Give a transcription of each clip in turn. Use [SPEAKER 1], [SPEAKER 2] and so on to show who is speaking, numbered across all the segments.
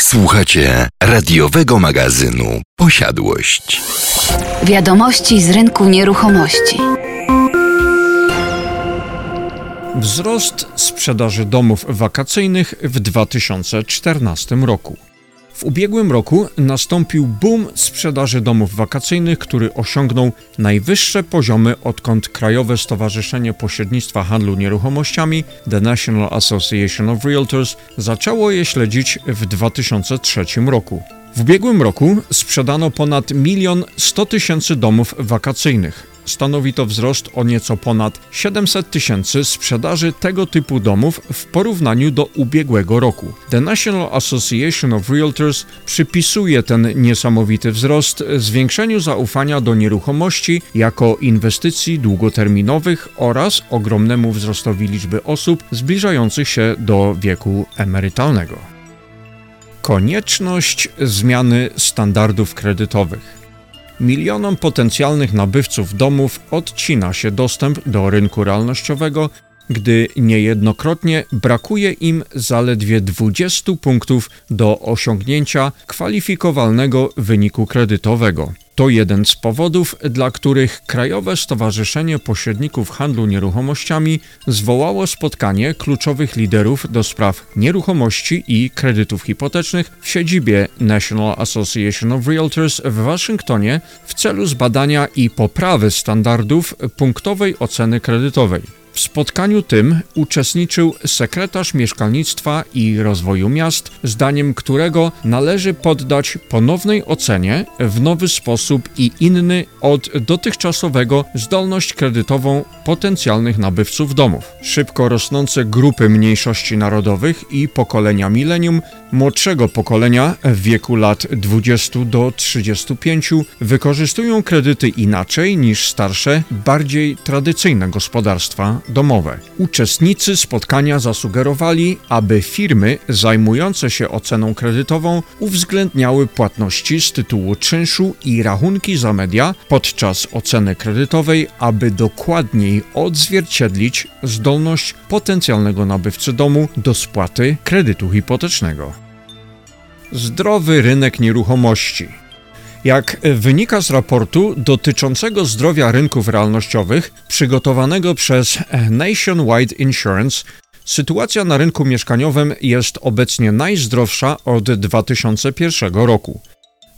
[SPEAKER 1] Słuchacie radiowego magazynu Posiadłość.
[SPEAKER 2] Wiadomości z rynku nieruchomości.
[SPEAKER 3] Wzrost sprzedaży domów wakacyjnych w 2014 roku. W ubiegłym roku nastąpił boom sprzedaży domów wakacyjnych, który osiągnął najwyższe poziomy odkąd Krajowe Stowarzyszenie Pośrednictwa Handlu Nieruchomościami The National Association of Realtors zaczęło je śledzić w 2003 roku. W ubiegłym roku sprzedano ponad milion 100 tysięcy domów wakacyjnych. Stanowi to wzrost o nieco ponad 700 tysięcy sprzedaży tego typu domów w porównaniu do ubiegłego roku. The National Association of Realtors przypisuje ten niesamowity wzrost zwiększeniu zaufania do nieruchomości jako inwestycji długoterminowych oraz ogromnemu wzrostowi liczby osób zbliżających się do wieku emerytalnego. Konieczność zmiany standardów kredytowych. Milionom potencjalnych nabywców domów odcina się dostęp do rynku realnościowego, gdy niejednokrotnie brakuje im zaledwie 20 punktów do osiągnięcia kwalifikowalnego wyniku kredytowego. To jeden z powodów, dla których Krajowe Stowarzyszenie Pośredników Handlu Nieruchomościami zwołało spotkanie kluczowych liderów do spraw nieruchomości i kredytów hipotecznych w siedzibie National Association of Realtors w Waszyngtonie w celu zbadania i poprawy standardów punktowej oceny kredytowej. W spotkaniu tym uczestniczył sekretarz mieszkalnictwa i rozwoju miast, zdaniem którego należy poddać ponownej ocenie w nowy sposób i inny od dotychczasowego zdolność kredytową potencjalnych nabywców domów. Szybko rosnące grupy mniejszości narodowych i pokolenia milenium młodszego pokolenia w wieku lat 20 do 35 wykorzystują kredyty inaczej niż starsze, bardziej tradycyjne gospodarstwa domowe. Uczestnicy spotkania zasugerowali, aby firmy zajmujące się oceną kredytową uwzględniały płatności z tytułu czynszu i rachunki za media podczas oceny kredytowej, aby dokładniej odzwierciedlić zdolność potencjalnego nabywcy domu do spłaty kredytu hipotecznego. Zdrowy rynek nieruchomości. Jak wynika z raportu dotyczącego zdrowia rynków realnościowych przygotowanego przez Nationwide Insurance, sytuacja na rynku mieszkaniowym jest obecnie najzdrowsza od 2001 roku.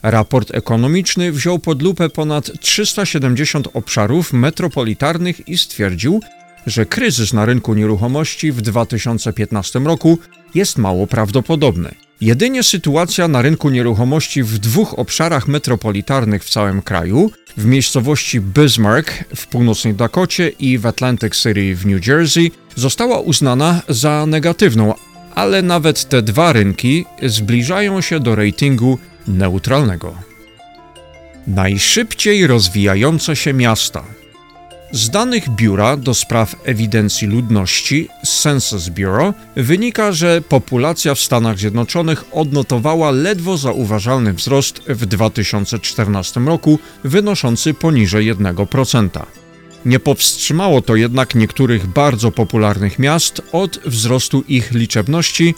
[SPEAKER 3] Raport ekonomiczny wziął pod lupę ponad 370 obszarów metropolitarnych i stwierdził, że kryzys na rynku nieruchomości w 2015 roku jest mało prawdopodobny. Jedynie sytuacja na rynku nieruchomości w dwóch obszarach metropolitarnych w całym kraju, w miejscowości Bismarck w północnej Dakocie i w Atlantic City w New Jersey, została uznana za negatywną, ale nawet te dwa rynki zbliżają się do ratingu neutralnego. Najszybciej rozwijające się miasta – z danych Biura do Spraw Ewidencji Ludności Census Bureau wynika, że populacja w Stanach Zjednoczonych odnotowała ledwo zauważalny wzrost w 2014 roku, wynoszący poniżej 1%. Nie powstrzymało to jednak niektórych bardzo popularnych miast od wzrostu ich liczebności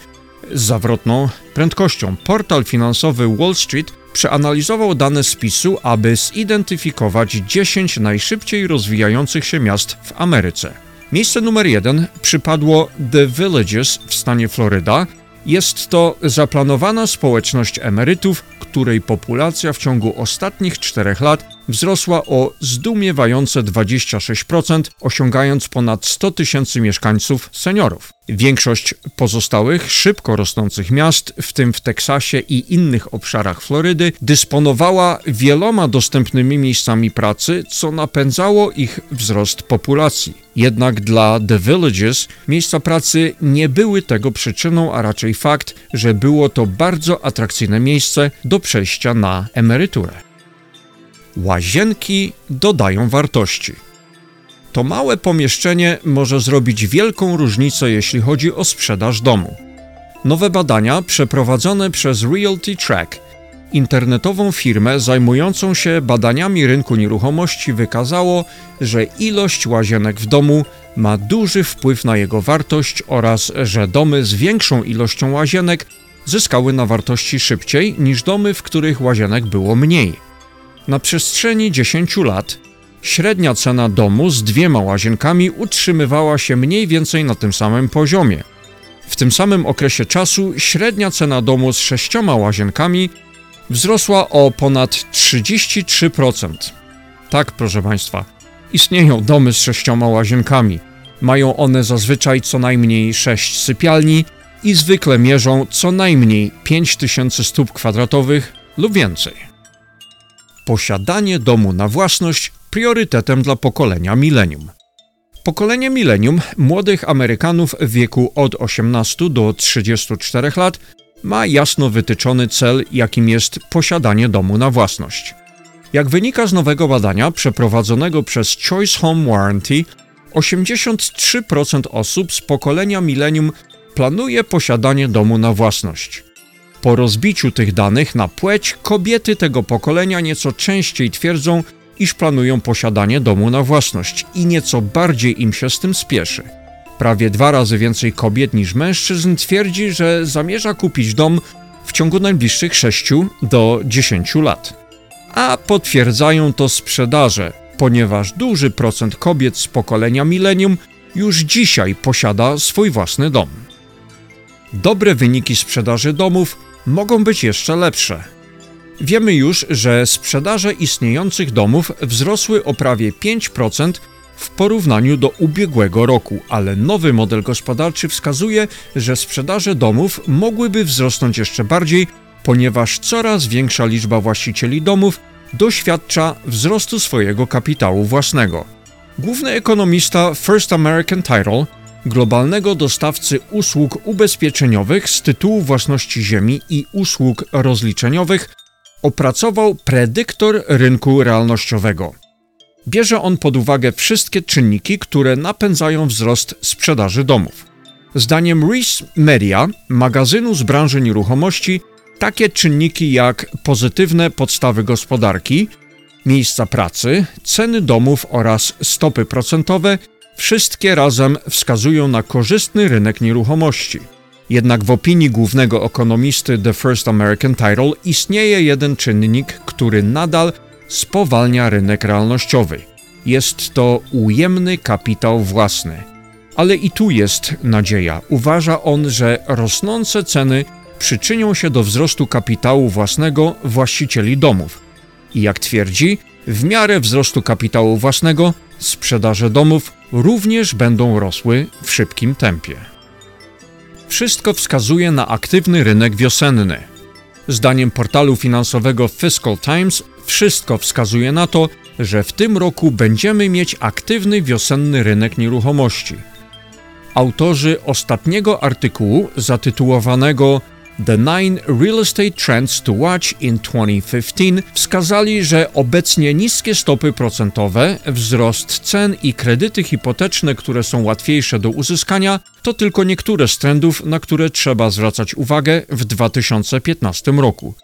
[SPEAKER 3] z zawrotną prędkością. Portal finansowy Wall Street przeanalizował dane spisu, aby zidentyfikować 10 najszybciej rozwijających się miast w Ameryce. Miejsce numer jeden przypadło The Villages w stanie Floryda. Jest to zaplanowana społeczność emerytów, której populacja w ciągu ostatnich czterech lat wzrosła o zdumiewające 26%, osiągając ponad 100 tysięcy mieszkańców seniorów. Większość pozostałych szybko rosnących miast, w tym w Teksasie i innych obszarach Florydy, dysponowała wieloma dostępnymi miejscami pracy, co napędzało ich wzrost populacji. Jednak dla The Villages miejsca pracy nie były tego przyczyną, a raczej fakt, że było to bardzo atrakcyjne miejsce do przejścia na emeryturę. Łazienki dodają wartości. To małe pomieszczenie może zrobić wielką różnicę, jeśli chodzi o sprzedaż domu. Nowe badania przeprowadzone przez Realty Track, internetową firmę zajmującą się badaniami rynku nieruchomości, wykazało, że ilość łazienek w domu ma duży wpływ na jego wartość oraz że domy z większą ilością łazienek zyskały na wartości szybciej niż domy, w których łazienek było mniej. Na przestrzeni 10 lat średnia cena domu z dwiema łazienkami utrzymywała się mniej więcej na tym samym poziomie. W tym samym okresie czasu średnia cena domu z sześcioma łazienkami wzrosła o ponad 33%. Tak, proszę Państwa, istnieją domy z sześcioma łazienkami. Mają one zazwyczaj co najmniej sześć sypialni i zwykle mierzą co najmniej 5000 stóp kwadratowych lub więcej posiadanie domu na własność priorytetem dla pokolenia milenium. Pokolenie milenium młodych Amerykanów w wieku od 18 do 34 lat ma jasno wytyczony cel, jakim jest posiadanie domu na własność. Jak wynika z nowego badania przeprowadzonego przez Choice Home Warranty, 83% osób z pokolenia milenium planuje posiadanie domu na własność. Po rozbiciu tych danych na płeć, kobiety tego pokolenia nieco częściej twierdzą, iż planują posiadanie domu na własność i nieco bardziej im się z tym spieszy. Prawie dwa razy więcej kobiet niż mężczyzn twierdzi, że zamierza kupić dom w ciągu najbliższych 6 do 10 lat. A potwierdzają to sprzedaże, ponieważ duży procent kobiet z pokolenia milenium już dzisiaj posiada swój własny dom. Dobre wyniki sprzedaży domów mogą być jeszcze lepsze. Wiemy już, że sprzedaże istniejących domów wzrosły o prawie 5% w porównaniu do ubiegłego roku, ale nowy model gospodarczy wskazuje, że sprzedaże domów mogłyby wzrosnąć jeszcze bardziej, ponieważ coraz większa liczba właścicieli domów doświadcza wzrostu swojego kapitału własnego. Główny ekonomista First American Title globalnego dostawcy usług ubezpieczeniowych z tytułu własności ziemi i usług rozliczeniowych, opracował predyktor rynku realnościowego. Bierze on pod uwagę wszystkie czynniki, które napędzają wzrost sprzedaży domów. Zdaniem Reese Media, magazynu z branży nieruchomości, takie czynniki jak pozytywne podstawy gospodarki, miejsca pracy, ceny domów oraz stopy procentowe wszystkie razem wskazują na korzystny rynek nieruchomości. Jednak w opinii głównego ekonomisty The First American Title istnieje jeden czynnik, który nadal spowalnia rynek realnościowy. Jest to ujemny kapitał własny. Ale i tu jest nadzieja. Uważa on, że rosnące ceny przyczynią się do wzrostu kapitału własnego właścicieli domów. I jak twierdzi, w miarę wzrostu kapitału własnego sprzedaże domów również będą rosły w szybkim tempie. Wszystko wskazuje na aktywny rynek wiosenny. Zdaniem portalu finansowego Fiscal Times, wszystko wskazuje na to, że w tym roku będziemy mieć aktywny wiosenny rynek nieruchomości. Autorzy ostatniego artykułu zatytułowanego The Nine Real Estate Trends to Watch in 2015 wskazali, że obecnie niskie stopy procentowe, wzrost cen i kredyty hipoteczne, które są łatwiejsze do uzyskania, to tylko niektóre z trendów, na które trzeba zwracać uwagę w 2015 roku.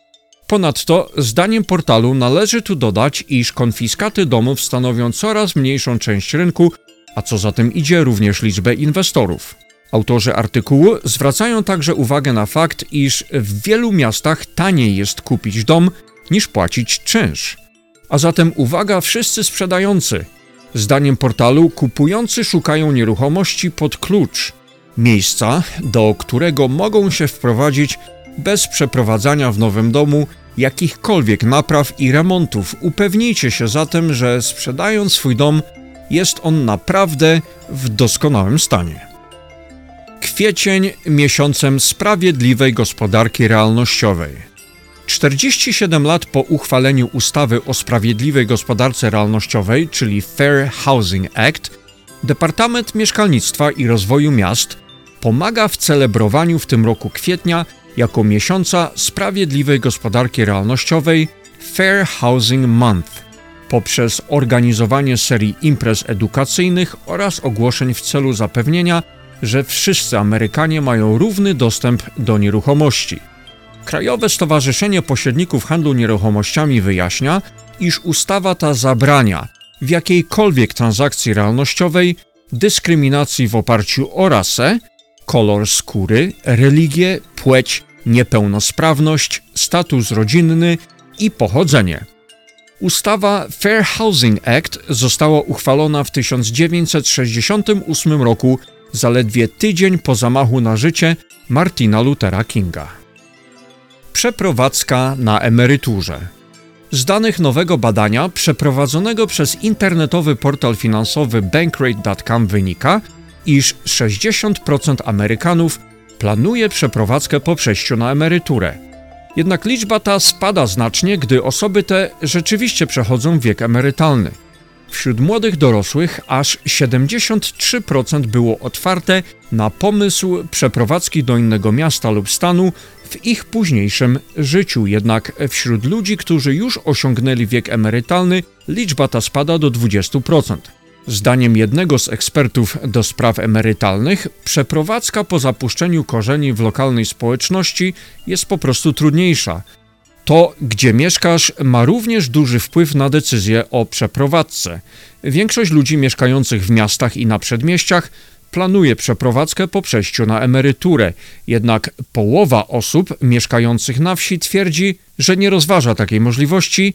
[SPEAKER 3] Ponadto, zdaniem portalu należy tu dodać, iż konfiskaty domów stanowią coraz mniejszą część rynku, a co za tym idzie również liczbę inwestorów. Autorzy artykułu zwracają także uwagę na fakt, iż w wielu miastach taniej jest kupić dom niż płacić czynsz. A zatem uwaga wszyscy sprzedający. Zdaniem portalu kupujący szukają nieruchomości pod klucz, miejsca, do którego mogą się wprowadzić bez przeprowadzania w nowym domu jakichkolwiek napraw i remontów. Upewnijcie się zatem, że sprzedając swój dom, jest on naprawdę w doskonałym stanie. Kwiecień miesiącem sprawiedliwej gospodarki realnościowej. 47 lat po uchwaleniu ustawy o sprawiedliwej gospodarce realnościowej, czyli Fair Housing Act, Departament Mieszkalnictwa i Rozwoju Miast pomaga w celebrowaniu w tym roku kwietnia jako miesiąca sprawiedliwej gospodarki realnościowej Fair Housing Month poprzez organizowanie serii imprez edukacyjnych oraz ogłoszeń w celu zapewnienia że wszyscy Amerykanie mają równy dostęp do nieruchomości. Krajowe Stowarzyszenie Pośredników Handlu Nieruchomościami wyjaśnia, iż ustawa ta zabrania w jakiejkolwiek transakcji realnościowej dyskryminacji w oparciu o rasę, kolor skóry, religię, płeć, niepełnosprawność, status rodzinny i pochodzenie. Ustawa Fair Housing Act została uchwalona w 1968 roku zaledwie tydzień po zamachu na życie Martina Luthera Kinga. Przeprowadzka na emeryturze. Z danych nowego badania przeprowadzonego przez internetowy portal finansowy bankrate.com wynika, iż 60% Amerykanów planuje przeprowadzkę po przejściu na emeryturę. Jednak liczba ta spada znacznie, gdy osoby te rzeczywiście przechodzą wiek emerytalny. Wśród młodych dorosłych aż 73% było otwarte na pomysł przeprowadzki do innego miasta lub stanu w ich późniejszym życiu. Jednak wśród ludzi, którzy już osiągnęli wiek emerytalny, liczba ta spada do 20%. Zdaniem jednego z ekspertów do spraw emerytalnych, przeprowadzka po zapuszczeniu korzeni w lokalnej społeczności jest po prostu trudniejsza. To, gdzie mieszkasz, ma również duży wpływ na decyzję o przeprowadzce. Większość ludzi mieszkających w miastach i na przedmieściach planuje przeprowadzkę po przejściu na emeryturę, jednak połowa osób mieszkających na wsi twierdzi, że nie rozważa takiej możliwości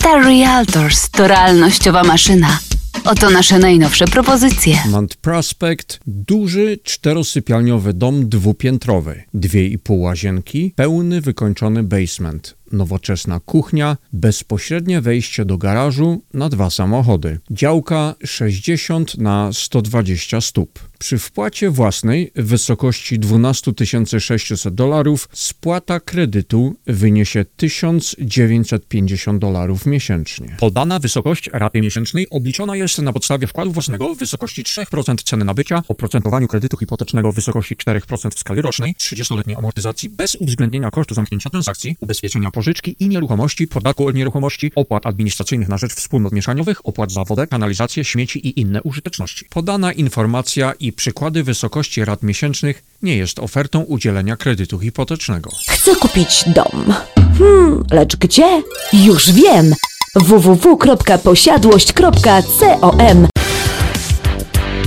[SPEAKER 2] Star Realtors to realnościowa maszyna. Oto nasze najnowsze propozycje.
[SPEAKER 3] Mount Prospect, duży czterosypialniowy dom dwupiętrowy, dwie i pół łazienki, pełny wykończony basement, nowoczesna kuchnia, bezpośrednie wejście do garażu na dwa samochody, działka 60 na 120 stóp. Przy wpłacie własnej w wysokości 12 600 dolarów spłata kredytu wyniesie 1950 dolarów miesięcznie.
[SPEAKER 4] Podana wysokość raty miesięcznej obliczona jest na podstawie wkładu własnego w wysokości 3% ceny nabycia, oprocentowaniu kredytu hipotecznego w wysokości 4% w skali rocznej, 30-letniej amortyzacji bez uwzględnienia kosztu zamknięcia transakcji, ubezpieczenia pożyczki i nieruchomości, podatku od nieruchomości, opłat administracyjnych na rzecz wspólnot mieszaniowych, opłat za wodę, kanalizację, śmieci i inne użyteczności.
[SPEAKER 3] Podana informacja i przykłady wysokości rat miesięcznych nie jest ofertą udzielenia kredytu hipotecznego.
[SPEAKER 5] Chcę kupić dom. Hmm, lecz gdzie? Już wiem! www.posiadłość.com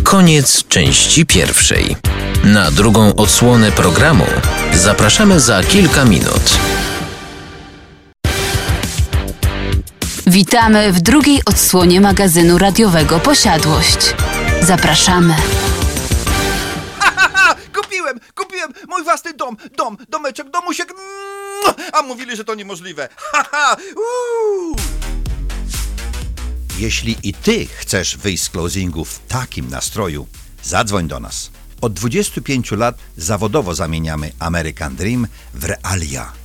[SPEAKER 6] Koniec części pierwszej. Na drugą odsłonę programu zapraszamy za kilka minut.
[SPEAKER 2] Witamy w drugiej odsłonie magazynu radiowego Posiadłość. Zapraszamy.
[SPEAKER 7] Kupiłem, kupiłem mój własny dom, dom, domeczek, domusiek. A mówili, że to niemożliwe. Ha, ha. Jeśli i ty chcesz wyjść z closingu w takim nastroju, zadzwoń do nas. Od 25 lat zawodowo zamieniamy American Dream w realia,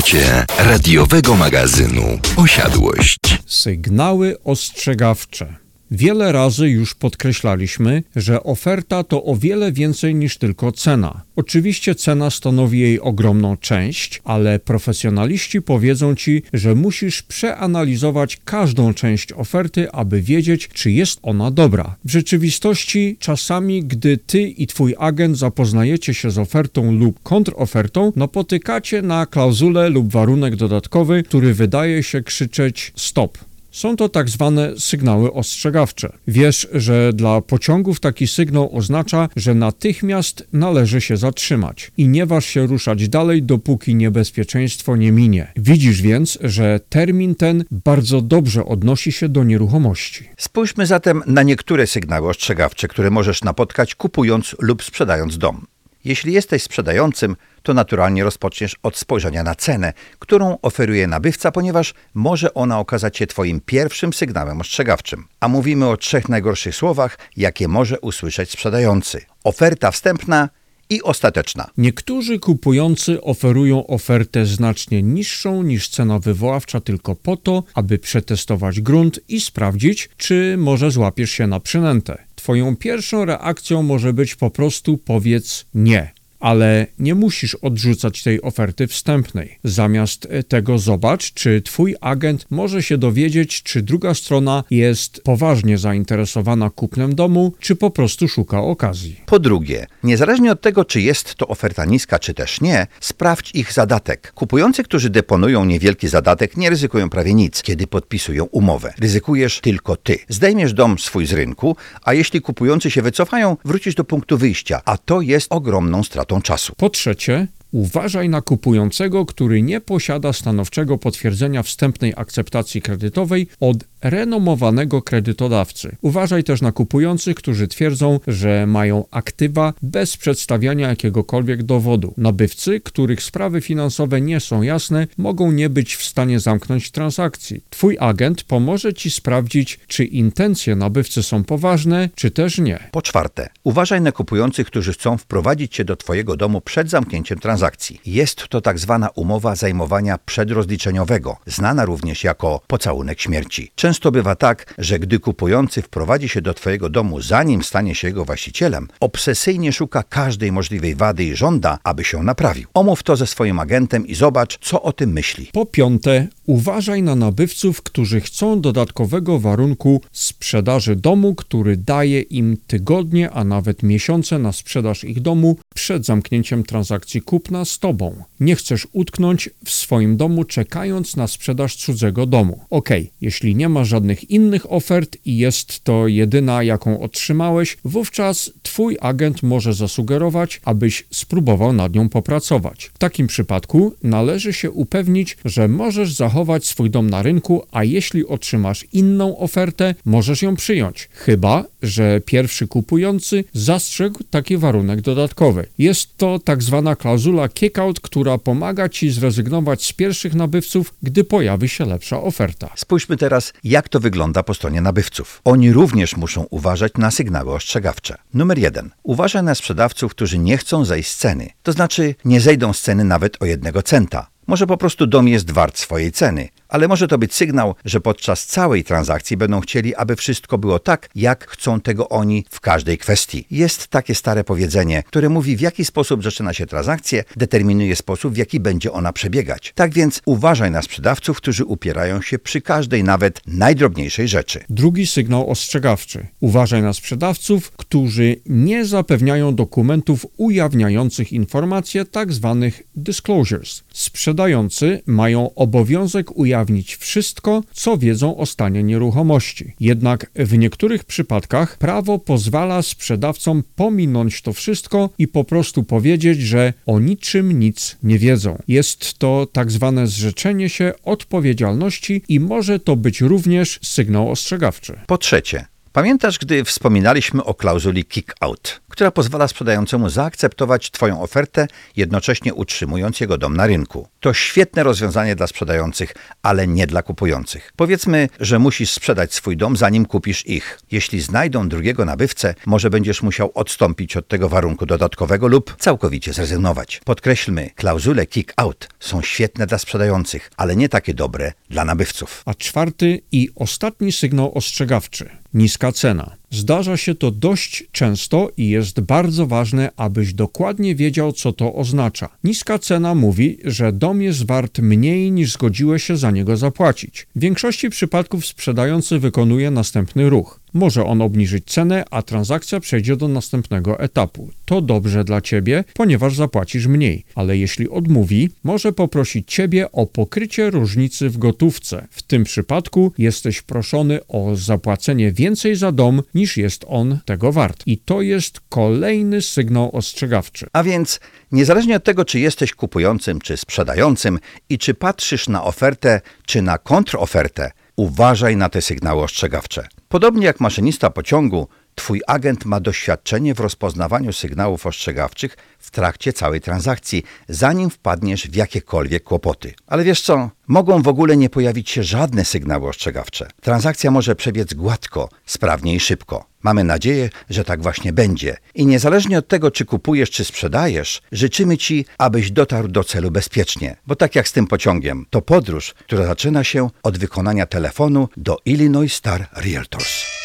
[SPEAKER 1] Słuchacie radiowego magazynu Posiadłość.
[SPEAKER 3] Sygnały ostrzegawcze. Wiele razy już podkreślaliśmy, że oferta to o wiele więcej niż tylko cena. Oczywiście cena stanowi jej ogromną część, ale profesjonaliści powiedzą ci, że musisz przeanalizować każdą część oferty, aby wiedzieć, czy jest ona dobra. W rzeczywistości, czasami, gdy ty i twój agent zapoznajecie się z ofertą lub kontrofertą, napotykacie na klauzulę lub warunek dodatkowy, który wydaje się krzyczeć stop. Są to tak zwane sygnały ostrzegawcze. Wiesz, że dla pociągów taki sygnał oznacza, że natychmiast należy się zatrzymać i nie waż się ruszać dalej, dopóki niebezpieczeństwo nie minie. Widzisz więc, że termin ten bardzo dobrze odnosi się do nieruchomości.
[SPEAKER 7] Spójrzmy zatem na niektóre sygnały ostrzegawcze, które możesz napotkać kupując lub sprzedając dom. Jeśli jesteś sprzedającym, to naturalnie rozpoczniesz od spojrzenia na cenę, którą oferuje nabywca, ponieważ może ona okazać się Twoim pierwszym sygnałem ostrzegawczym. A mówimy o trzech najgorszych słowach, jakie może usłyszeć sprzedający: oferta wstępna i ostateczna.
[SPEAKER 3] Niektórzy kupujący oferują ofertę znacznie niższą niż cena wywoławcza tylko po to, aby przetestować grunt i sprawdzić, czy może złapiesz się na przynętę. Twoją pierwszą reakcją może być po prostu powiedz nie ale nie musisz odrzucać tej oferty wstępnej. Zamiast tego zobacz, czy twój agent może się dowiedzieć, czy druga strona jest poważnie zainteresowana kupnem domu, czy po prostu szuka okazji.
[SPEAKER 7] Po drugie, niezależnie od tego, czy jest to oferta niska, czy też nie, sprawdź ich zadatek. Kupujący, którzy deponują niewielki zadatek, nie ryzykują prawie nic, kiedy podpisują umowę. Ryzykujesz tylko ty. Zdejmiesz dom swój z rynku, a jeśli kupujący się wycofają, wrócisz do punktu wyjścia, a to jest ogromną stratą czasu.
[SPEAKER 3] Po trzecie, Uważaj na kupującego, który nie posiada stanowczego potwierdzenia wstępnej akceptacji kredytowej od renomowanego kredytodawcy. Uważaj też na kupujących, którzy twierdzą, że mają aktywa bez przedstawiania jakiegokolwiek dowodu. Nabywcy, których sprawy finansowe nie są jasne, mogą nie być w stanie zamknąć transakcji. Twój agent pomoże ci sprawdzić, czy intencje nabywcy są poważne, czy też nie.
[SPEAKER 7] Po czwarte, uważaj na kupujących, którzy chcą wprowadzić cię do twojego domu przed zamknięciem transakcji. Jest to tak zwana umowa zajmowania przedrozliczeniowego, znana również jako pocałunek śmierci. Często bywa tak, że gdy kupujący wprowadzi się do Twojego domu, zanim stanie się jego właścicielem, obsesyjnie szuka każdej możliwej wady i żąda, aby się naprawił. Omów to ze swoim agentem i zobacz, co o tym myśli.
[SPEAKER 3] Po piąte, uważaj na nabywców, którzy chcą dodatkowego warunku sprzedaży domu, który daje im tygodnie, a nawet miesiące na sprzedaż ich domu przed zamknięciem transakcji kupna z Tobą. Nie chcesz utknąć w swoim domu czekając na sprzedaż cudzego domu. Ok, jeśli nie masz żadnych innych ofert i jest to jedyna, jaką otrzymałeś, wówczas Twój agent może zasugerować, abyś spróbował nad nią popracować. W takim przypadku należy się upewnić, że możesz zachować swój dom na rynku, a jeśli otrzymasz inną ofertę, możesz ją przyjąć. Chyba, że pierwszy kupujący zastrzegł taki warunek dodatkowy. Jest to tak zwana klauzula kick-out, która pomaga Ci zrezygnować z pierwszych nabywców, gdy pojawi się lepsza oferta.
[SPEAKER 7] Spójrzmy teraz, jak to wygląda po stronie nabywców. Oni również muszą uważać na sygnały ostrzegawcze. Numer jeden. Uważaj na sprzedawców, którzy nie chcą zejść z ceny. To znaczy, nie zejdą z ceny nawet o jednego centa. Może po prostu dom jest wart swojej ceny, ale może to być sygnał, że podczas całej transakcji będą chcieli, aby wszystko było tak, jak chcą tego oni w każdej kwestii. Jest takie stare powiedzenie, które mówi, w jaki sposób zaczyna się transakcję, determinuje sposób, w jaki będzie ona przebiegać. Tak więc uważaj na sprzedawców, którzy upierają się przy każdej, nawet najdrobniejszej rzeczy.
[SPEAKER 3] Drugi sygnał ostrzegawczy. Uważaj na sprzedawców, którzy nie zapewniają dokumentów ujawniających informacje, tak zwanych disclosures. Sprzedający mają obowiązek ujawnić wszystko, co wiedzą o stanie nieruchomości. Jednak w niektórych przypadkach prawo pozwala sprzedawcom pominąć to wszystko i po prostu powiedzieć, że o niczym nic nie wiedzą. Jest to tak zwane zrzeczenie się odpowiedzialności i może to być również sygnał ostrzegawczy.
[SPEAKER 7] Po trzecie, Pamiętasz, gdy wspominaliśmy o klauzuli kick-out, która pozwala sprzedającemu zaakceptować Twoją ofertę, jednocześnie utrzymując jego dom na rynku? To świetne rozwiązanie dla sprzedających, ale nie dla kupujących. Powiedzmy, że musisz sprzedać swój dom, zanim kupisz ich. Jeśli znajdą drugiego nabywcę, może będziesz musiał odstąpić od tego warunku dodatkowego lub całkowicie zrezygnować. Podkreślmy, klauzule kick-out są świetne dla sprzedających, ale nie takie dobre dla nabywców.
[SPEAKER 3] A czwarty i ostatni sygnał ostrzegawczy niska cena. Zdarza się to dość często i jest bardzo ważne, abyś dokładnie wiedział, co to oznacza. Niska cena mówi, że dom jest wart mniej niż zgodziłeś się za niego zapłacić. W większości przypadków sprzedający wykonuje następny ruch. Może on obniżyć cenę, a transakcja przejdzie do następnego etapu. To dobrze dla ciebie, ponieważ zapłacisz mniej, ale jeśli odmówi, może poprosić ciebie o pokrycie różnicy w gotówce. W tym przypadku jesteś proszony o zapłacenie więcej za dom niż jest on tego wart. I to jest kolejny sygnał ostrzegawczy.
[SPEAKER 7] A więc, niezależnie od tego, czy jesteś kupującym, czy sprzedającym i czy patrzysz na ofertę, czy na kontrofertę, uważaj na te sygnały ostrzegawcze. Podobnie jak maszynista pociągu, Twój agent ma doświadczenie w rozpoznawaniu sygnałów ostrzegawczych w trakcie całej transakcji, zanim wpadniesz w jakiekolwiek kłopoty. Ale wiesz co? Mogą w ogóle nie pojawić się żadne sygnały ostrzegawcze. Transakcja może przebiec gładko, sprawnie i szybko. Mamy nadzieję, że tak właśnie będzie. I niezależnie od tego, czy kupujesz, czy sprzedajesz, życzymy Ci, abyś dotarł do celu bezpiecznie. Bo tak jak z tym pociągiem, to podróż, która zaczyna się od wykonania telefonu do Illinois Star Realtors.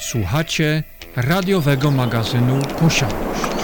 [SPEAKER 3] Słuchacie radiowego magazynu Posiadłość.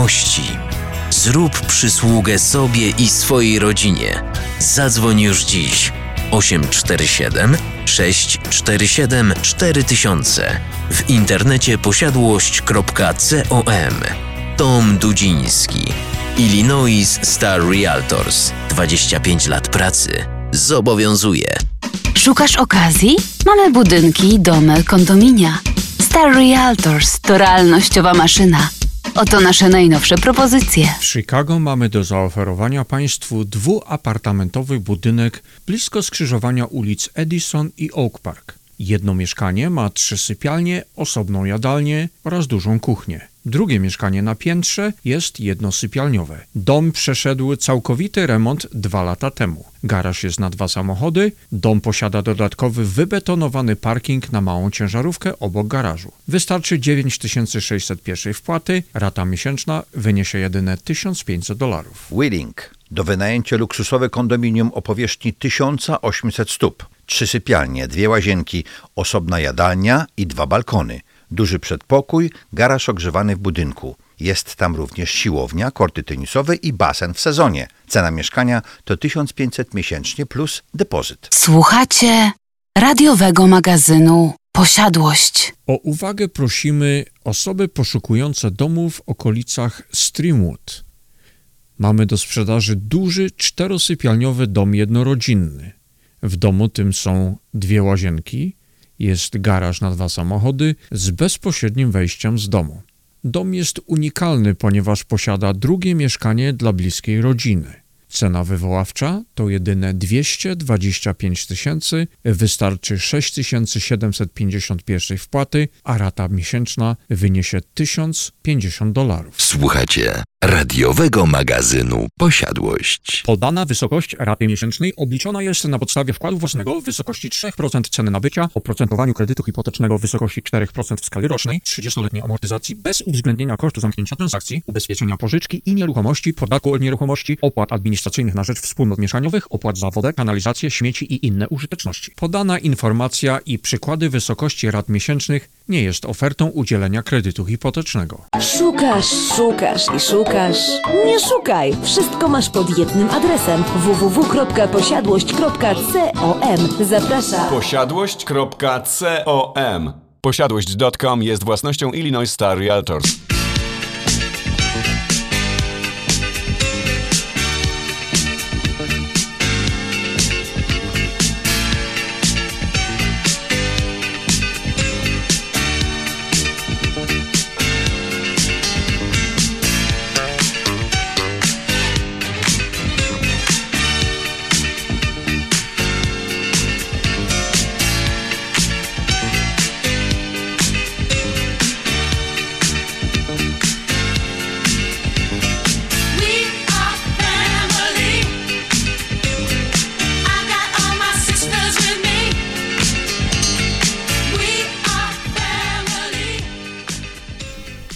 [SPEAKER 6] Zrób przysługę sobie i swojej rodzinie. Zadzwoń już dziś 847 647 4000 w internecie posiadłość.com. Tom Dudziński, Illinois Star Realtors. 25 lat pracy zobowiązuje.
[SPEAKER 2] Szukasz okazji? Mamy budynki, domy, kondominia. Star Realtors to realnościowa maszyna. Oto nasze najnowsze propozycje.
[SPEAKER 3] W Chicago mamy do zaoferowania Państwu dwuapartamentowy budynek blisko skrzyżowania ulic Edison i Oak Park. Jedno mieszkanie ma trzy sypialnie, osobną jadalnię oraz dużą kuchnię. Drugie mieszkanie na piętrze jest jednosypialniowe. Dom przeszedł całkowity remont dwa lata temu. Garaż jest na dwa samochody. Dom posiada dodatkowy wybetonowany parking na małą ciężarówkę obok garażu. Wystarczy 9601 wpłaty, rata miesięczna wyniesie jedynie 1500 dolarów.
[SPEAKER 7] Wheeling. Do wynajęcia luksusowe kondominium o powierzchni 1800 stóp. Trzy sypialnie, dwie łazienki, osobna jadalnia i dwa balkony. Duży przedpokój, garaż ogrzewany w budynku. Jest tam również siłownia, korty tenisowe i basen w sezonie. Cena mieszkania to 1500 miesięcznie plus depozyt.
[SPEAKER 2] Słuchacie radiowego magazynu Posiadłość.
[SPEAKER 3] O uwagę prosimy osoby poszukujące domu w okolicach Streamwood. Mamy do sprzedaży duży czterosypialniowy dom jednorodzinny. W domu tym są dwie łazienki, jest garaż na dwa samochody z bezpośrednim wejściem z domu. Dom jest unikalny, ponieważ posiada drugie mieszkanie dla bliskiej rodziny. Cena wywoławcza to jedyne 225 tysięcy, wystarczy 6751 wpłaty, a rata miesięczna wyniesie 1050 dolarów.
[SPEAKER 1] Słuchacie radiowego magazynu Posiadłość.
[SPEAKER 4] Podana wysokość raty miesięcznej obliczona jest na podstawie wkładu własnego w wysokości 3% ceny nabycia, oprocentowaniu kredytu hipotecznego w wysokości 4% w skali rocznej, 30-letniej amortyzacji bez uwzględnienia kosztu zamknięcia transakcji, ubezpieczenia pożyczki i nieruchomości, podatku od nieruchomości, opłat administracyjnych na rzecz wspólnot mieszaniowych, opłat za wodę, kanalizację, śmieci i inne użyteczności. Podana informacja i przykłady wysokości rat miesięcznych nie jest ofertą udzielenia kredytu hipotecznego.
[SPEAKER 5] Szukasz, szukasz i szukasz. Nie szukaj! Wszystko masz pod jednym adresem www.posiadłość.com. Zaprasza
[SPEAKER 8] Posiadłość.com Posiadłość.com jest własnością Illinois Star Realtors.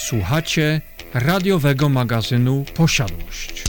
[SPEAKER 3] Słuchacie radiowego magazynu Posiadłość.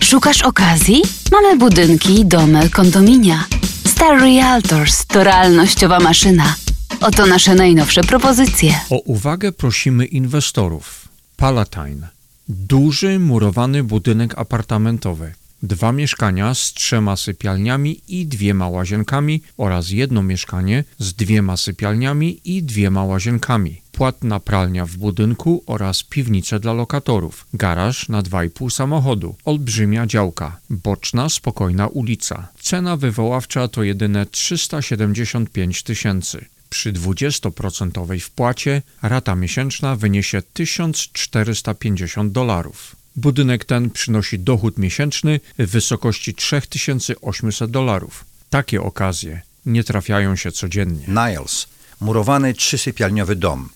[SPEAKER 2] Szukasz okazji? Mamy budynki, domy, kondominia. Star Realtors to realnościowa maszyna. Oto nasze najnowsze propozycje.
[SPEAKER 3] O uwagę prosimy inwestorów. Palatine. Duży murowany budynek apartamentowy. Dwa mieszkania z trzema sypialniami i dwiema łazienkami oraz jedno mieszkanie z dwiema sypialniami i dwiema łazienkami. Płatna pralnia w budynku oraz piwnice dla lokatorów. Garaż na 2,5 samochodu. Olbrzymia działka. Boczna, spokojna ulica. Cena wywoławcza to jedyne 375 tysięcy. Przy 20% wpłacie rata miesięczna wyniesie 1450 dolarów. Budynek ten przynosi dochód miesięczny w wysokości 3800 dolarów. Takie okazje nie trafiają się codziennie.
[SPEAKER 7] Niles. Murowany trzysypialniowy dom.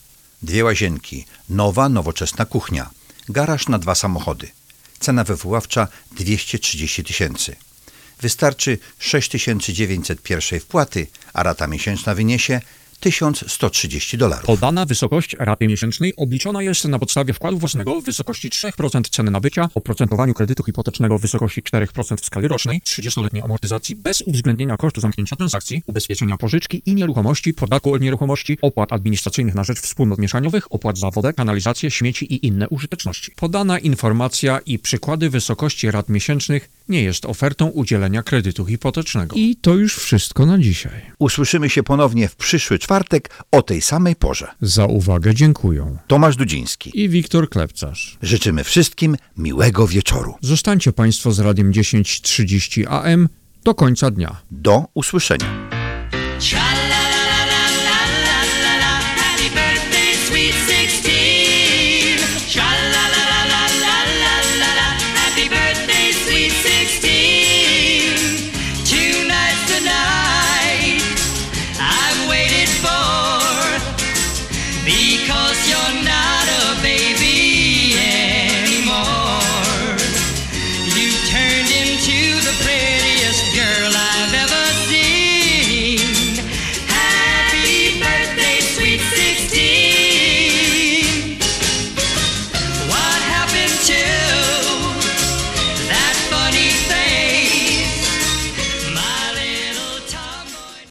[SPEAKER 7] Dwie łazienki. Nowa, nowoczesna kuchnia. Garaż na dwa samochody. Cena wywoławcza 230 tysięcy. Wystarczy 6901 wpłaty, a rata miesięczna wyniesie 1130 dolarów.
[SPEAKER 4] Podana wysokość raty miesięcznej obliczona jest na podstawie wkładu własnego w wysokości 3% ceny nabycia, oprocentowaniu kredytu hipotecznego w wysokości 4% w skali rocznej, 30-letniej amortyzacji bez uwzględnienia kosztu zamknięcia transakcji, ubezpieczenia pożyczki i nieruchomości, podatku od nieruchomości, opłat administracyjnych na rzecz wspólnot mieszaniowych, opłat za wodę, kanalizację, śmieci i inne użyteczności. Podana informacja i przykłady wysokości rat miesięcznych nie jest ofertą udzielenia kredytu hipotecznego.
[SPEAKER 3] I to już wszystko na dzisiaj.
[SPEAKER 7] Usłyszymy się ponownie w przyszły czwartek o tej samej porze.
[SPEAKER 3] Za uwagę dziękuję.
[SPEAKER 7] Tomasz Dudziński.
[SPEAKER 3] I Wiktor Klepcarz.
[SPEAKER 7] Życzymy wszystkim miłego wieczoru.
[SPEAKER 3] Zostańcie Państwo z Radiem 1030 AM do końca dnia.
[SPEAKER 7] Do usłyszenia.